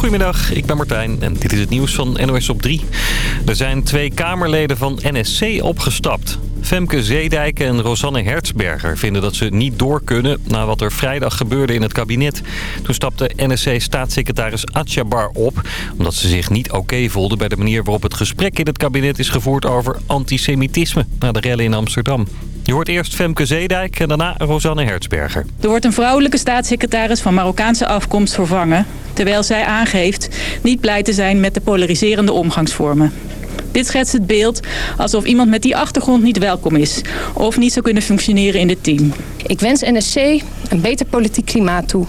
Goedemiddag, ik ben Martijn en dit is het nieuws van NOS op 3. Er zijn twee Kamerleden van NSC opgestapt. Femke Zeedijk en Rosanne Hertzberger vinden dat ze niet door kunnen... na wat er vrijdag gebeurde in het kabinet. Toen stapte NSC-staatssecretaris Atjabar op... omdat ze zich niet oké voelde bij de manier waarop het gesprek in het kabinet is gevoerd... over antisemitisme na de rellen in Amsterdam. Je hoort eerst Femke Zeedijk en daarna Rosanne Hertzberger. Er wordt een vrouwelijke staatssecretaris van Marokkaanse afkomst vervangen... terwijl zij aangeeft niet blij te zijn met de polariserende omgangsvormen. Dit schetst het beeld alsof iemand met die achtergrond niet welkom is... of niet zou kunnen functioneren in het team. Ik wens NSC een beter politiek klimaat toe.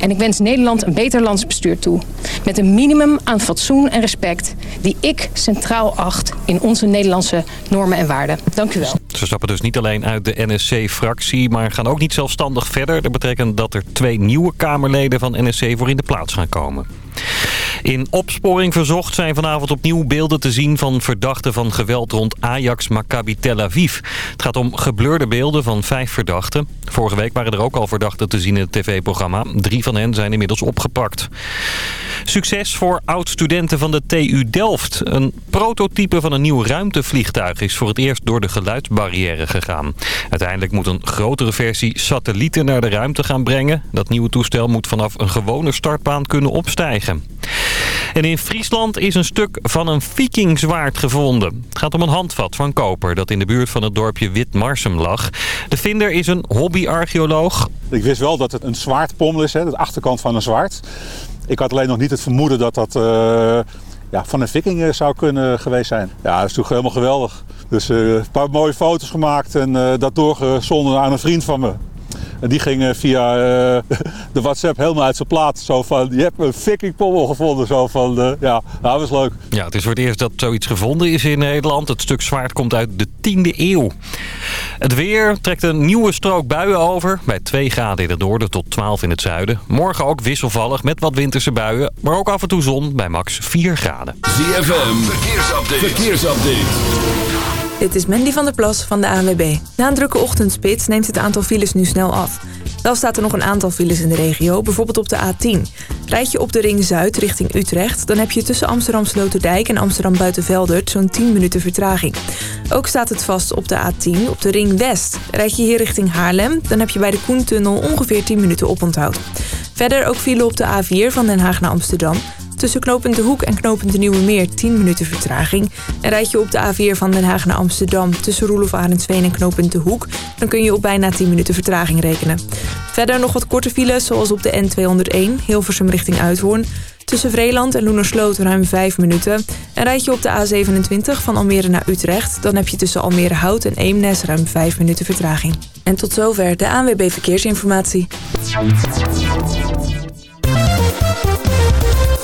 En ik wens Nederland een beter landsbestuur toe. Met een minimum aan fatsoen en respect... die ik centraal acht in onze Nederlandse normen en waarden. Dank u wel. Ze stappen dus niet alleen uit de NSC-fractie, maar gaan ook niet zelfstandig verder. Dat betekent dat er twee nieuwe Kamerleden van NSC voor in de plaats gaan komen. In opsporing verzocht zijn vanavond opnieuw beelden te zien van verdachten van geweld rond Ajax Maccabi Tel Aviv. Het gaat om geblurde beelden van vijf verdachten. Vorige week waren er ook al verdachten te zien in het tv-programma. Drie van hen zijn inmiddels opgepakt. Succes voor oud-studenten van de TU Delft. Een prototype van een nieuw ruimtevliegtuig is voor het eerst door de geluidsbarrière gegaan. Uiteindelijk moet een grotere versie satellieten naar de ruimte gaan brengen. Dat nieuwe toestel moet vanaf een gewone startbaan kunnen opstijgen. En in Friesland is een stuk van een vikingzwaard gevonden. Het gaat om een handvat van koper dat in de buurt van het dorpje Witmarsum lag. De vinder is een hobbyarcheoloog. Ik wist wel dat het een zwaardpommel is, hè, de achterkant van een zwaard. Ik had alleen nog niet het vermoeden dat dat uh, ja, van een viking eh, zou kunnen geweest zijn. Ja, dat is natuurlijk helemaal geweldig. Dus uh, een paar mooie foto's gemaakt en uh, dat doorgezonden aan een vriend van me. En die ging via uh, de WhatsApp helemaal uit zijn plaat. Zo van, je hebt een fucking pommel gevonden. Zo van, uh, ja, dat was leuk. Ja, het is voor het eerst dat zoiets gevonden is in Nederland. Het stuk zwaard komt uit de 10e eeuw. Het weer trekt een nieuwe strook buien over. Bij 2 graden in het noorden tot 12 in het zuiden. Morgen ook wisselvallig met wat winterse buien. Maar ook af en toe zon bij max 4 graden. ZFM, verkeersupdate. verkeersupdate. Dit is Mandy van der Plas van de ANWB. Na een drukke ochtendspits neemt het aantal files nu snel af. Wel staat er nog een aantal files in de regio, bijvoorbeeld op de A10. Rijd je op de Ring Zuid richting Utrecht... dan heb je tussen Amsterdam Sloterdijk en Amsterdam Buitenveldert... zo'n 10 minuten vertraging. Ook staat het vast op de A10 op de Ring West. Rijd je hier richting Haarlem... dan heb je bij de Koentunnel ongeveer 10 minuten oponthoud. Verder ook file op de A4 van Den Haag naar Amsterdam... Tussen knooppunt De Hoek en knooppunt De Nieuwe Meer 10 minuten vertraging. En rijd je op de A4 van Den Haag naar Amsterdam tussen Roelof Arendsveen en knooppunt De Hoek... dan kun je op bijna 10 minuten vertraging rekenen. Verder nog wat korte files zoals op de N201 Hilversum richting Uithoorn... Tussen Vreeland en Loenersloot ruim 5 minuten. En rijd je op de A27 van Almere naar Utrecht... dan heb je tussen Almere Hout en Eemnes ruim 5 minuten vertraging. En tot zover de ANWB Verkeersinformatie.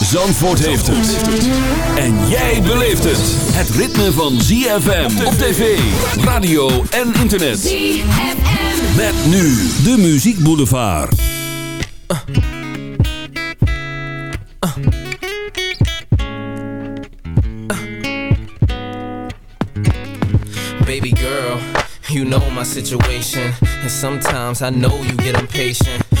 Zandvoort heeft het. En jij beleeft het. Het ritme van ZFM op tv, radio en internet. ZFM. Met nu de Muziek Boulevard. Uh. Uh. Baby girl, you know my situation. And sometimes I know you get impatient.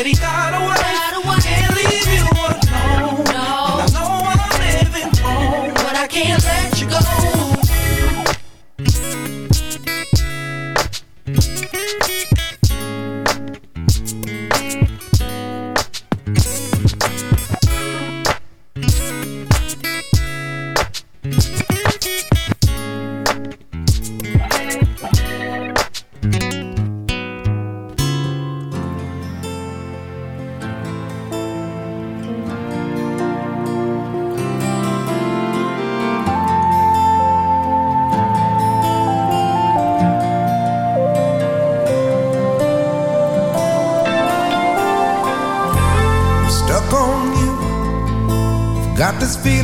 Already got a wife. Got a wife. Can't leave you alone. No. And I know I'm living wrong, but I can't let you go.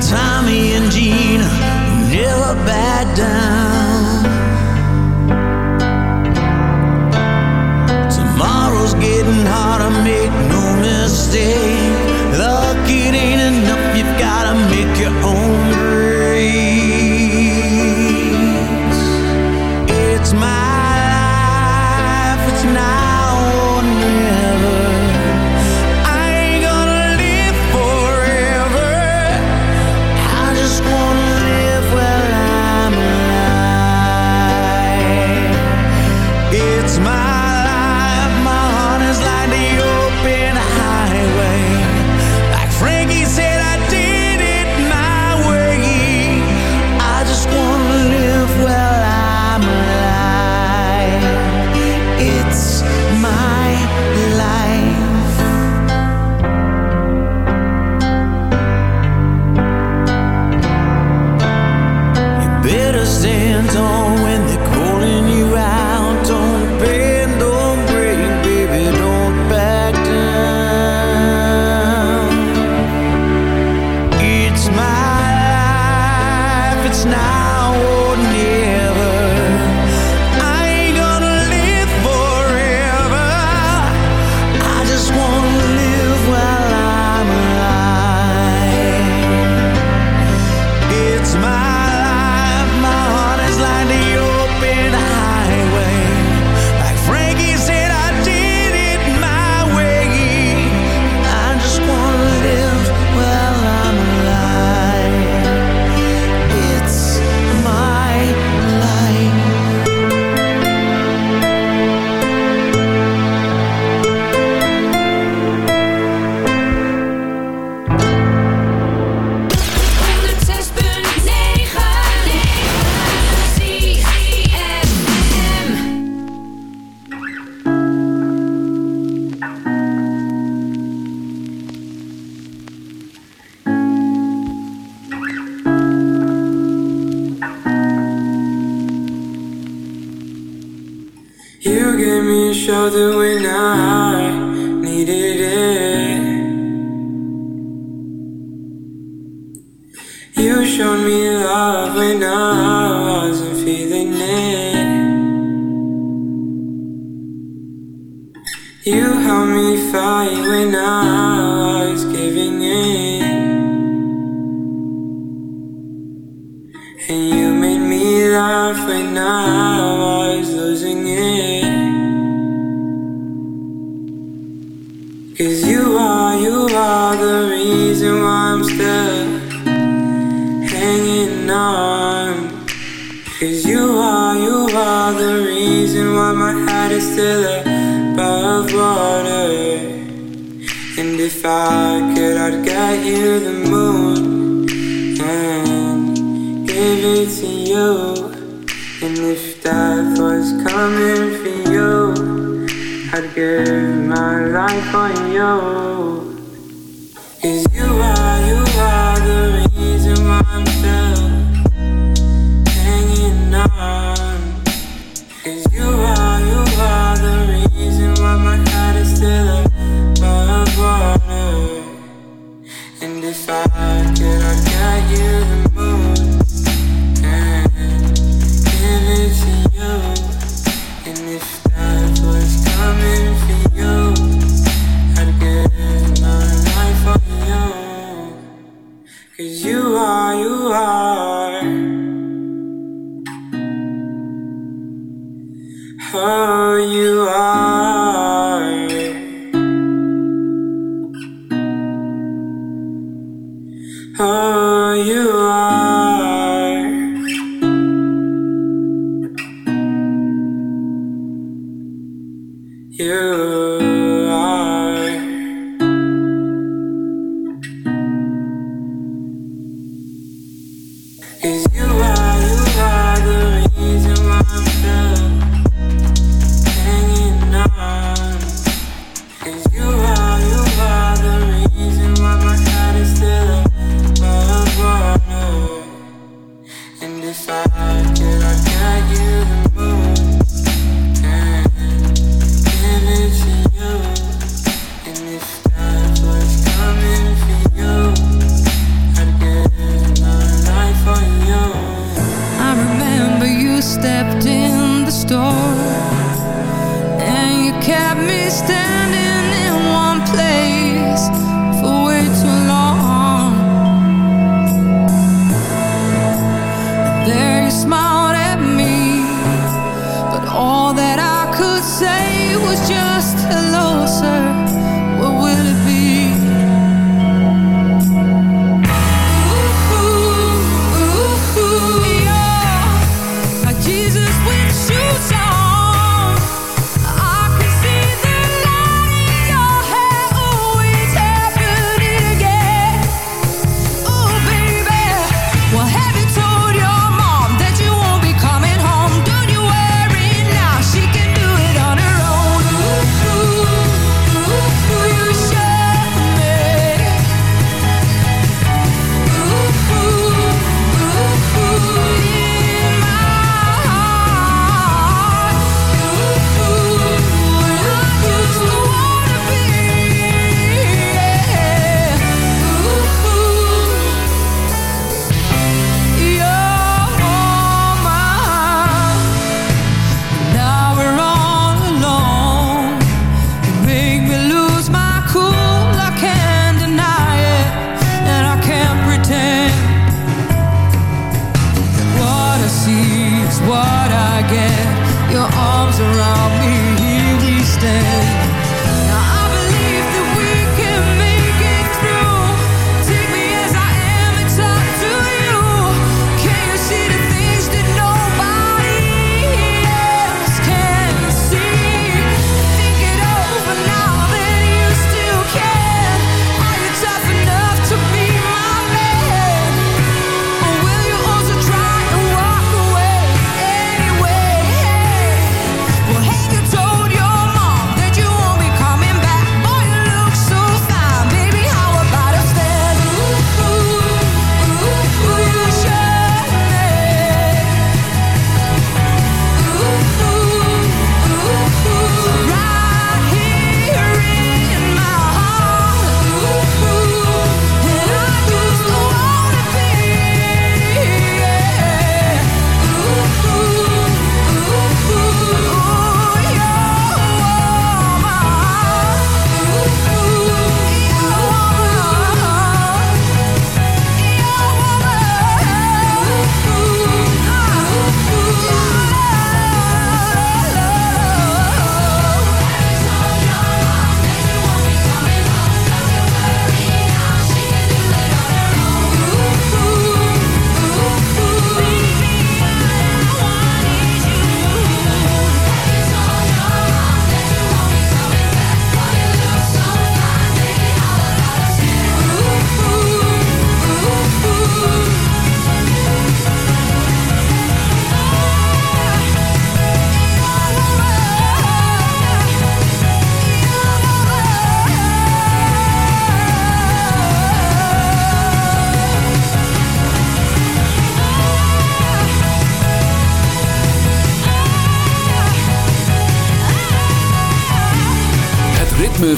Tommy and Gina never back down.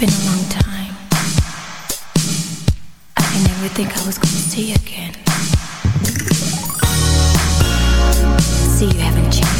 been a long time. I didn't think I was gonna see you again. See, you haven't changed.